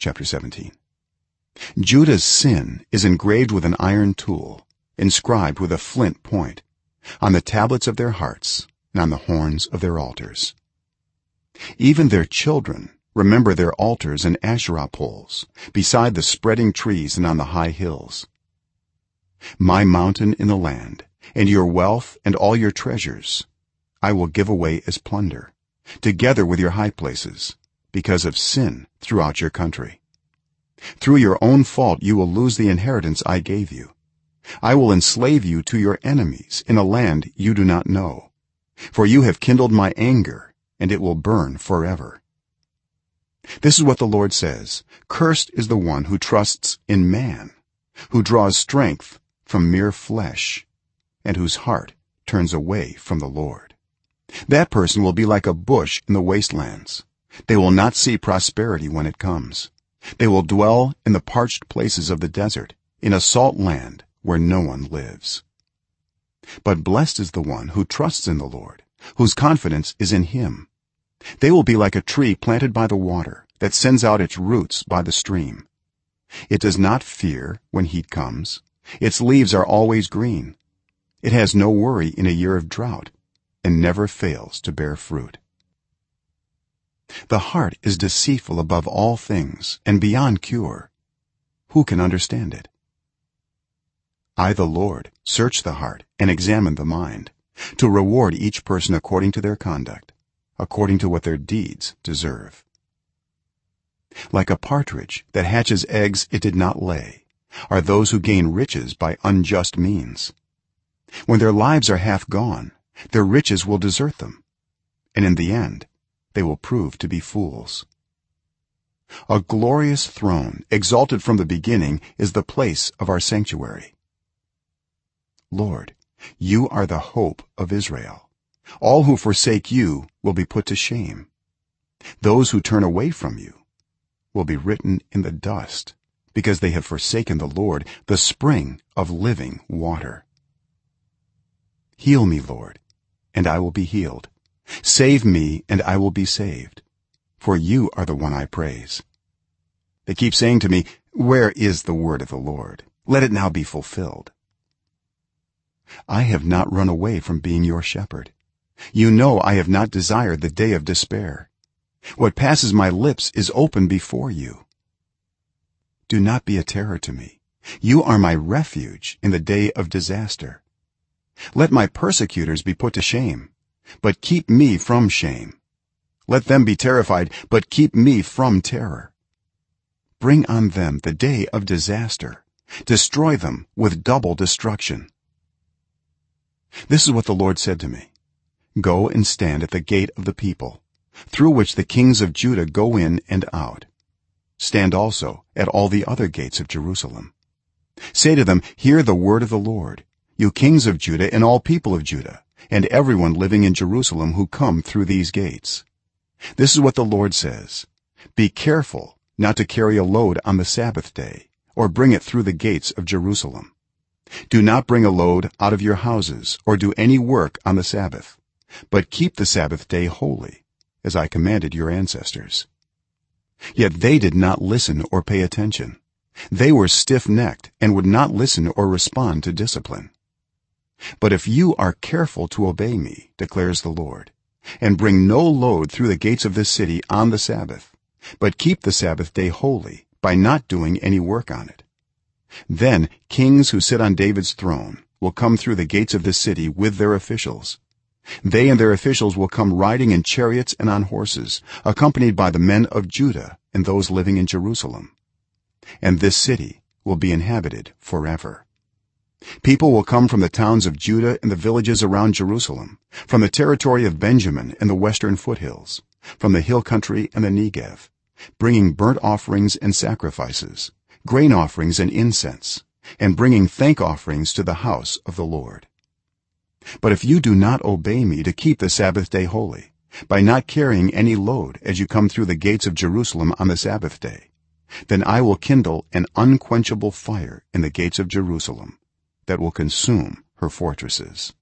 chapter 17 judah's sin is engraved with an iron tool inscribed with a flint point on the tablets of their hearts and on the horns of their altars. Even their children remember their altars and asherah poles beside the spreading trees and on the high hills. My mountain in the land and your wealth and all your treasures i will give away as plunder together with your high places because of sin throughout your country. Through your own fault you will lose the inheritance i gave you. I will enslave you to your enemies in a land you do not know. For you have kindled my anger and it will burn forever. This is what the lord says. Cursed is the one who trusts in man who draws strength from mere flesh and whose heart turns away from the lord. That person will be like a bush in the wastelands they will not see prosperity when it comes. They will dwell in the parched places of the desert in a salt land where no one lives. But blessed is the one who trusts in the lord whose confidence is in him. They will be like a tree planted by the water that sends out its roots by the stream. It does not fear when heat comes. Its leaves are always green. It has no worry in a year of drought and never fails to bear fruit the heart is deceitful above all things and beyond cure. Who can understand it? I the lord search the heart and examine the mind to reward each person according to their conduct according to what their deeds deserve. Like a partridge that hatches eggs it did not lay are those who gain riches by unjust means. When their lives are half gone their riches will desert them and in the end they will prove to be fools. A glorious throne exalted from the beginning is the place of our sanctuary. Lord you are the hope of israel. All who forsake you will be put to shame. Those who turn away from you will be written in the dust because they have forsaken the lord the spring of living water. Heal me lord and i will be healed save me and i will be saved for you are the one i praise. They keep saying to me where is the word of the lord? Let it now be fulfilled. I have not run away from being your shepherd. You know i have not desired the day of despair. What passes my lips is open before you. Do not be a terror to me. You are my refuge in the day of disaster. Let my persecutors be put to shame but keep me from shame. Let them be terrified but keep me from terror. Bring on them the day of disaster. Destroy them with double destruction. This is what the lord said to me. Go and stand at the gate of the people through which the kings of judah go in and out. Stand also at all the other gates of jerusalem. Say to them hear the word of the lord you kings of judah and all people of judah and everyone living in jerusalem who come through these gates. This is what the lord says. Be careful not to carry a load on the sabbath day or bring it through the gates of jerusalem. Do not bring a load out of your houses or do any work on the sabbath but keep the sabbath day holy as i commanded your ancestors. Yet they did not listen or pay attention. They were stiff-necked and would not listen or respond to discipline but if you are careful to obey me declares the lord and bring no load through the gates of this city on the sabbath but keep the sabbath day holy by not doing any work on it then kings who sit on david's throne will come through the gates of this city with their officials. They and their officials will come riding in chariots and on horses accompanied by the men of judah and those living in jerusalem. And this city will be inhabited forever people will come from the towns of judah and the villages around jerusalem from the territory of benjamin and the western foothills from the hill country and the negev bringing burnt offerings and sacrifices grain offerings and incense and bringing thank offerings to the house of the lord. But if you do not obey me to keep the sabbath day holy by not carrying any load as you come through the gates of jerusalem on the sabbath day then i will kindle an unquenchable fire in the gates of jerusalem that will consume her fortresses